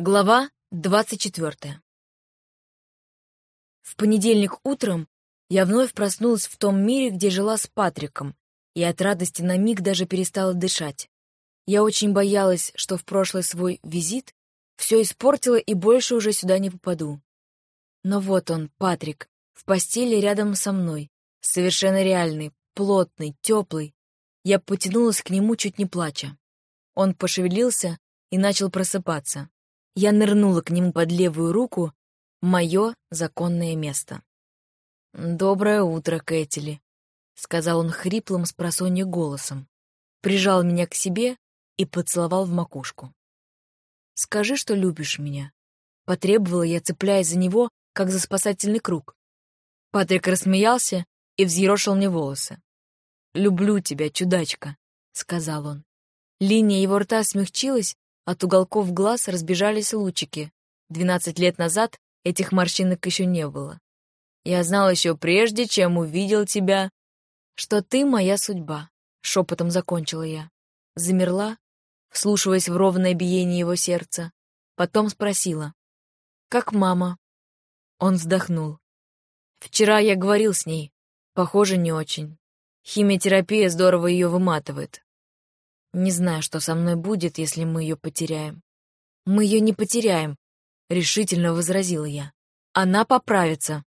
Глава 24. В понедельник утром я вновь проснулась в том мире, где жила с Патриком, и от радости на миг даже перестала дышать. Я очень боялась, что в прошлый свой визит все испортила и больше уже сюда не попаду. Но вот он, Патрик, в постели рядом со мной, совершенно реальный, плотный, теплый. Я потянулась к нему, чуть не плача. Он пошевелился и начал просыпаться. Я нырнула к нему под левую руку, мое законное место. «Доброе утро, Кэтили», — сказал он хриплым с голосом. Прижал меня к себе и поцеловал в макушку. «Скажи, что любишь меня», — потребовала я, цепляясь за него, как за спасательный круг. Патрик рассмеялся и взъерошил мне волосы. «Люблю тебя, чудачка», — сказал он. Линия его рта смягчилась, от уголков глаз разбежались лучики. Двенадцать лет назад этих морщинок еще не было. Я знал еще прежде, чем увидел тебя, что ты моя судьба, — шепотом закончила я. Замерла, вслушиваясь в ровное биение его сердца. Потом спросила. «Как мама?» Он вздохнул. «Вчера я говорил с ней. Похоже, не очень. Химиотерапия здорово ее выматывает. Не знаю, что со мной будет, если мы ее потеряем. Мы ее не потеряем, решительно возразила я. Она поправится.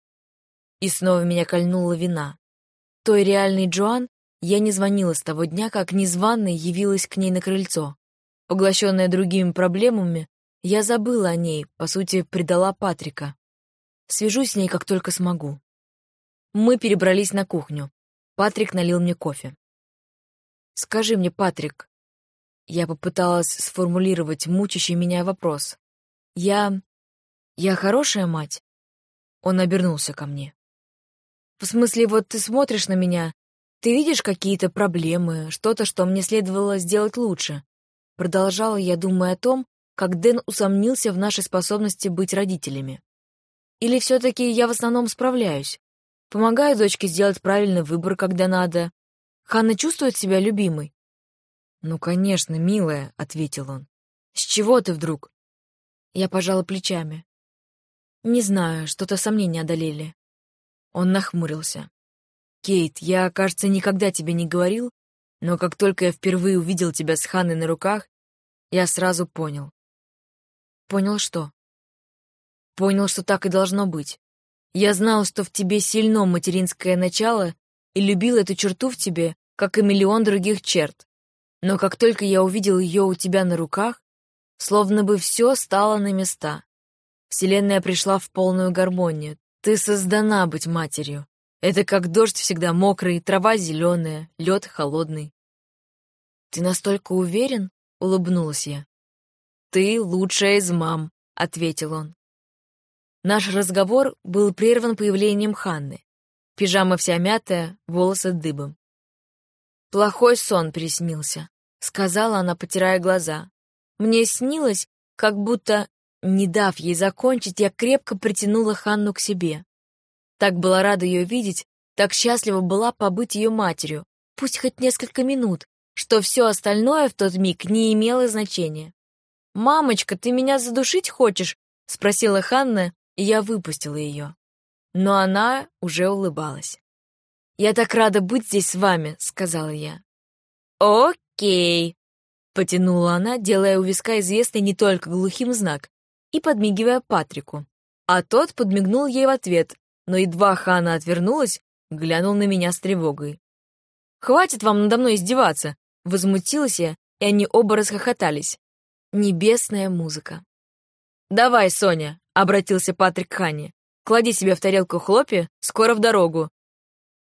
И снова меня кольнула вина. Той реальной Джоан я не звонила с того дня, как незваной явилась к ней на крыльцо. Поглощенная другими проблемами, я забыла о ней, по сути, предала Патрика. Свяжусь с ней, как только смогу. Мы перебрались на кухню. Патрик налил мне кофе. «Скажи мне, Патрик...» Я попыталась сформулировать мучащий меня вопрос. «Я... я хорошая мать?» Он обернулся ко мне. «В смысле, вот ты смотришь на меня, ты видишь какие-то проблемы, что-то, что мне следовало сделать лучше?» Продолжала я, думая о том, как Дэн усомнился в нашей способности быть родителями. «Или все-таки я в основном справляюсь? Помогаю дочке сделать правильный выбор, когда надо, Ханна чувствует себя любимой?» «Ну, конечно, милая», — ответил он. «С чего ты вдруг?» Я пожала плечами. «Не знаю, что-то сомнения одолели». Он нахмурился. «Кейт, я, кажется, никогда тебе не говорил, но как только я впервые увидел тебя с Ханной на руках, я сразу понял». «Понял что?» «Понял, что так и должно быть. Я знал, что в тебе сильно материнское начало, и любил эту черту в тебе, как и миллион других черт. Но как только я увидел ее у тебя на руках, словно бы все стало на места. Вселенная пришла в полную гармонию. Ты создана быть матерью. Это как дождь всегда мокрый, трава зеленая, лед холодный. «Ты настолько уверен?» — улыбнулась я. «Ты лучшая из мам», — ответил он. Наш разговор был прерван появлением Ханны. Пижама вся мятая, волосы дыбом. «Плохой сон приснился», — сказала она, потирая глаза. «Мне снилось, как будто, не дав ей закончить, я крепко притянула Ханну к себе. Так была рада ее видеть, так счастлива была побыть ее матерью, пусть хоть несколько минут, что все остальное в тот миг не имело значения. «Мамочка, ты меня задушить хочешь?» — спросила Ханна, и я выпустила ее но она уже улыбалась. «Я так рада быть здесь с вами», — сказала я. «Окей», — потянула она, делая у виска известный не только глухим знак, и подмигивая Патрику. А тот подмигнул ей в ответ, но едва Хана отвернулась, глянул на меня с тревогой. «Хватит вам надо мной издеваться!» — возмутилась я, и они оба расхохотались. Небесная музыка. «Давай, Соня!» — обратился Патрик к Хане. Клади себе в тарелку хлопья, скоро в дорогу.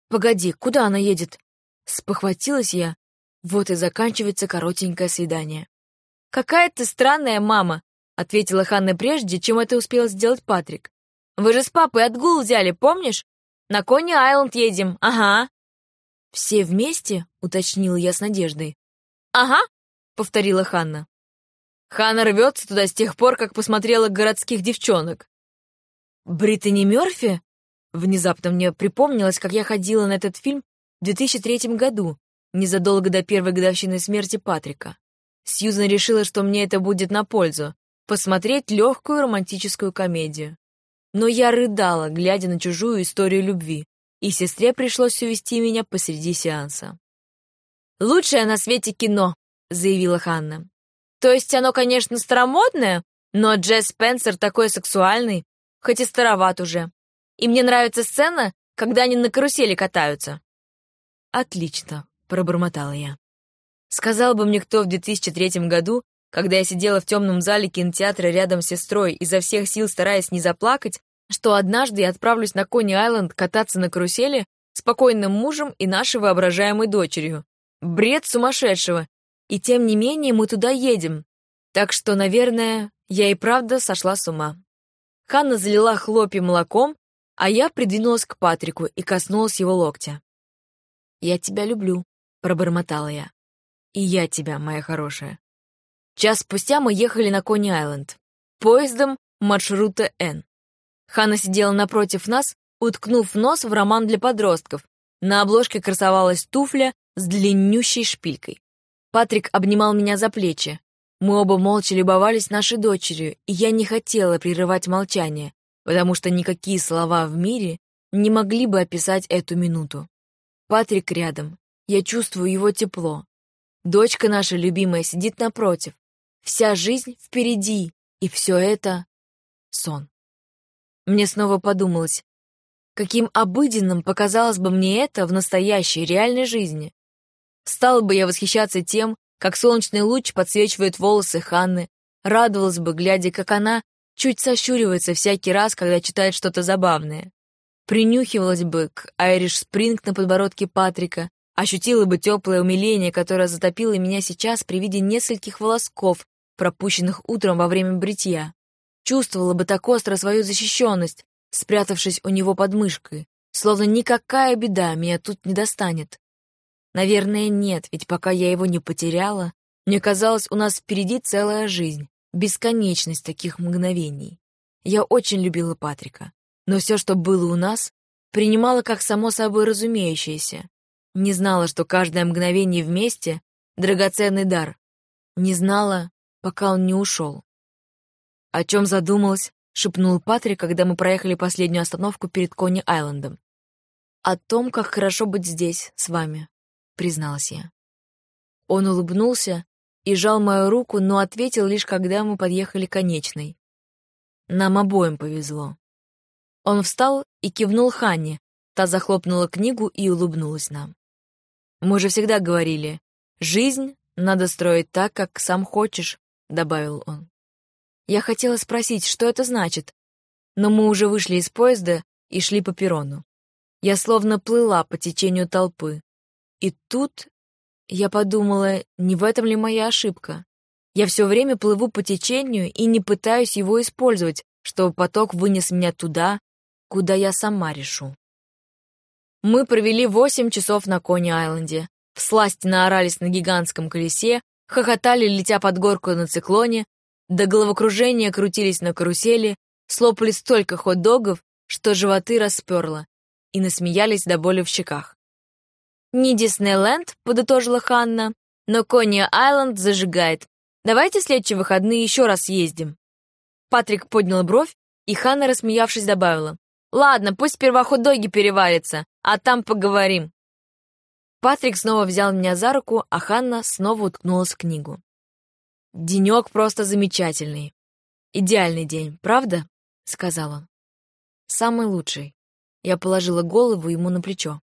Погоди, куда она едет? Спохватилась я. Вот и заканчивается коротенькое свидание. Какая ты странная мама, ответила Ханна прежде, чем это успел сделать Патрик. Вы же с папой отгул взяли, помнишь? На Кони Айленд едем, ага. Все вместе, уточнила я с надеждой. Ага, повторила Ханна. Ханна рвется туда с тех пор, как посмотрела городских девчонок. Британи Мёрфи? Внезапно мне припомнилось, как я ходила на этот фильм в 2003 году, незадолго до первой годовщины смерти Патрика. Сьюзан решила, что мне это будет на пользу. посмотреть легкую романтическую комедию. Но я рыдала, глядя на чужую историю любви, и сестре пришлось увести меня посреди сеанса. «Лучшее на свете кино», — заявила Ханна. «То есть оно, конечно, старомодное, но Джесс Спенсер такой сексуальный, хоть и староват уже. И мне нравится сцена, когда они на карусели катаются». «Отлично», — пробормотала я. Сказал бы мне кто в 2003 году, когда я сидела в темном зале кинотеатра рядом с сестрой, изо всех сил стараясь не заплакать, что однажды я отправлюсь на Кони-Айленд кататься на карусели с покойным мужем и нашей воображаемой дочерью. Бред сумасшедшего. И тем не менее мы туда едем. Так что, наверное, я и правда сошла с ума. Ханна залила хлопья молоком, а я придвинулась к Патрику и коснулась его локтя. «Я тебя люблю», — пробормотала я. «И я тебя, моя хорошая». Час спустя мы ехали на Кони-Айленд. Поездом маршрута Н. Ханна сидела напротив нас, уткнув нос в роман для подростков. На обложке красовалась туфля с длиннющей шпилькой. Патрик обнимал меня за плечи. Мы оба молча любовались нашей дочерью, и я не хотела прерывать молчание, потому что никакие слова в мире не могли бы описать эту минуту. Патрик рядом. Я чувствую его тепло. Дочка наша любимая сидит напротив. Вся жизнь впереди, и все это — сон. Мне снова подумалось, каким обыденным показалось бы мне это в настоящей, реальной жизни. Стала бы я восхищаться тем, как солнечный луч подсвечивает волосы Ханны, радовалась бы, глядя, как она чуть сощуривается всякий раз, когда читает что-то забавное. Принюхивалась бы к Айриш Спринг на подбородке Патрика, ощутила бы теплое умиление, которое затопило меня сейчас при виде нескольких волосков, пропущенных утром во время бритья. Чувствовала бы так остро свою защищенность, спрятавшись у него под мышкой, словно никакая беда меня тут не достанет. Наверное, нет, ведь пока я его не потеряла, мне казалось, у нас впереди целая жизнь, бесконечность таких мгновений. Я очень любила Патрика, но все, что было у нас, принимала как само собой разумеющееся. Не знала, что каждое мгновение вместе — драгоценный дар. Не знала, пока он не ушел. «О чем задумалась?» — шепнул Патрик, когда мы проехали последнюю остановку перед Кони-Айлендом. «О том, как хорошо быть здесь, с вами», — призналась я. Он улыбнулся и жал мою руку, но ответил лишь, когда мы подъехали к конечной. Нам обоим повезло. Он встал и кивнул Ханне, та захлопнула книгу и улыбнулась нам. Мы же всегда говорили, жизнь надо строить так, как сам хочешь, — добавил он. Я хотела спросить, что это значит, но мы уже вышли из поезда и шли по перрону. Я словно плыла по течению толпы. И тут я подумала, не в этом ли моя ошибка? Я все время плыву по течению и не пытаюсь его использовать, чтобы поток вынес меня туда, куда я сама решу. Мы провели восемь часов на Кони-Айленде, всласть наорались на гигантском колесе, хохотали, летя под горку на циклоне, до головокружения крутились на карусели, слопали столько хот-догов, что животы расперло, и насмеялись до боли в щеках. «Не Диснейленд», — подытожила Ханна, «но Кония-Айленд зажигает. Давайте следующие выходные еще раз ездим». Патрик поднял бровь, и Ханна, рассмеявшись, добавила, «Ладно, пусть сперва хот-доги переварятся, а там поговорим». Патрик снова взял меня за руку, а Ханна снова уткнулась в книгу. «Денек просто замечательный. Идеальный день, правда?» — сказал он. «Самый лучший». Я положила голову ему на плечо.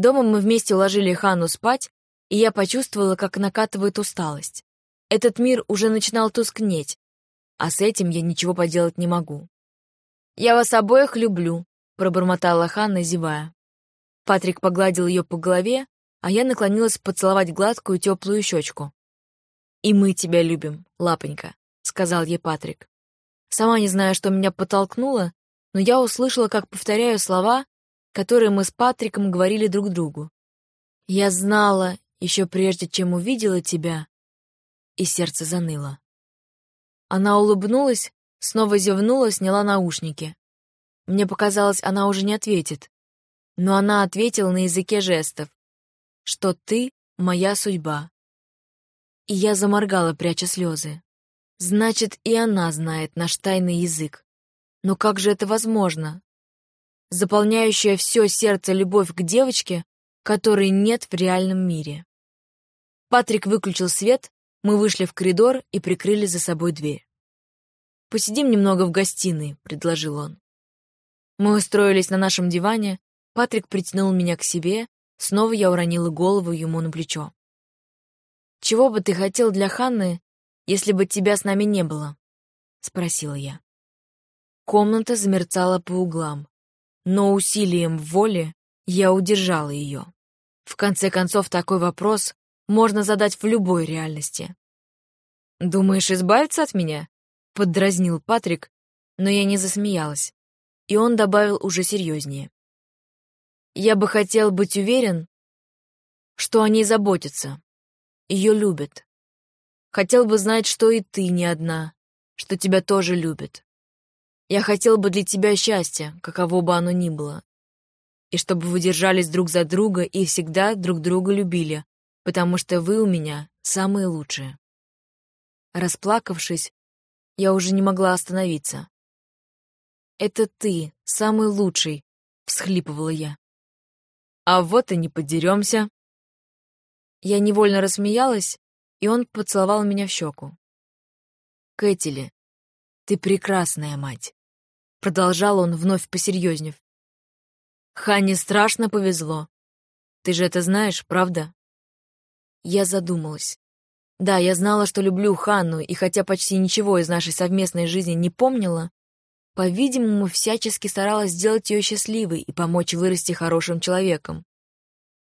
Дома мы вместе уложили Ханну спать, и я почувствовала, как накатывает усталость. Этот мир уже начинал тускнеть, а с этим я ничего поделать не могу. «Я вас обоих люблю», — пробормотала Ханна, зевая. Патрик погладил ее по голове, а я наклонилась поцеловать гладкую теплую щечку. «И мы тебя любим, лапонька», — сказал ей Патрик. Сама не знаю, что меня подтолкнуло, но я услышала, как повторяю слова, которые мы с Патриком говорили друг другу. «Я знала, еще прежде, чем увидела тебя», и сердце заныло. Она улыбнулась, снова зевнула, сняла наушники. Мне показалось, она уже не ответит но она ответила на языке жестов, что ты — моя судьба. И я заморгала, пряча слезы. Значит, и она знает наш тайный язык. Но как же это возможно? Заполняющая все сердце любовь к девочке, которой нет в реальном мире. Патрик выключил свет, мы вышли в коридор и прикрыли за собой дверь. «Посидим немного в гостиной», — предложил он. Мы устроились на нашем диване, Патрик притянул меня к себе, снова я уронила голову ему на плечо. «Чего бы ты хотел для Ханны, если бы тебя с нами не было?» — спросила я. Комната замерцала по углам, но усилием воли я удержала ее. В конце концов, такой вопрос можно задать в любой реальности. «Думаешь избавиться от меня?» — поддразнил Патрик, но я не засмеялась, и он добавил уже серьезнее. «Я бы хотел быть уверен, что о ней заботятся, ее любят. Хотел бы знать, что и ты не одна, что тебя тоже любят. Я хотел бы для тебя счастья, каково бы оно ни было. И чтобы вы держались друг за друга и всегда друг друга любили, потому что вы у меня самые лучшие. Расплакавшись, я уже не могла остановиться. «Это ты, самый лучший», — всхлипывала я. «А вот и не подеремся». Я невольно рассмеялась, и он поцеловал меня в щеку. «Кэтили, ты прекрасная мать», — продолжал он, вновь посерьезнев. «Хане страшно повезло. Ты же это знаешь, правда?» Я задумалась. Да, я знала, что люблю Ханну, и хотя почти ничего из нашей совместной жизни не помнила, по-видимому, всячески старалась сделать ее счастливой и помочь вырасти хорошим человеком.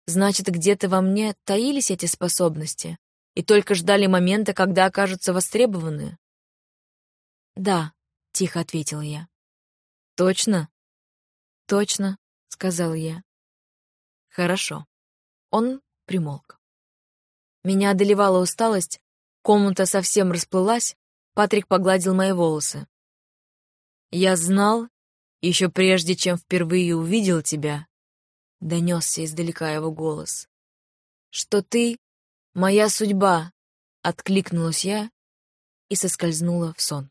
Значит, где-то во мне таились эти способности и только ждали момента, когда окажутся востребованы. «Да», — тихо ответила я. «Точно?» «Точно», — сказал я. «Хорошо». Он примолк. Меня одолевала усталость, комната совсем расплылась, Патрик погладил мои волосы. «Я знал, еще прежде, чем впервые увидел тебя», — донесся издалека его голос, «что ты — моя судьба», — откликнулась я и соскользнула в сон.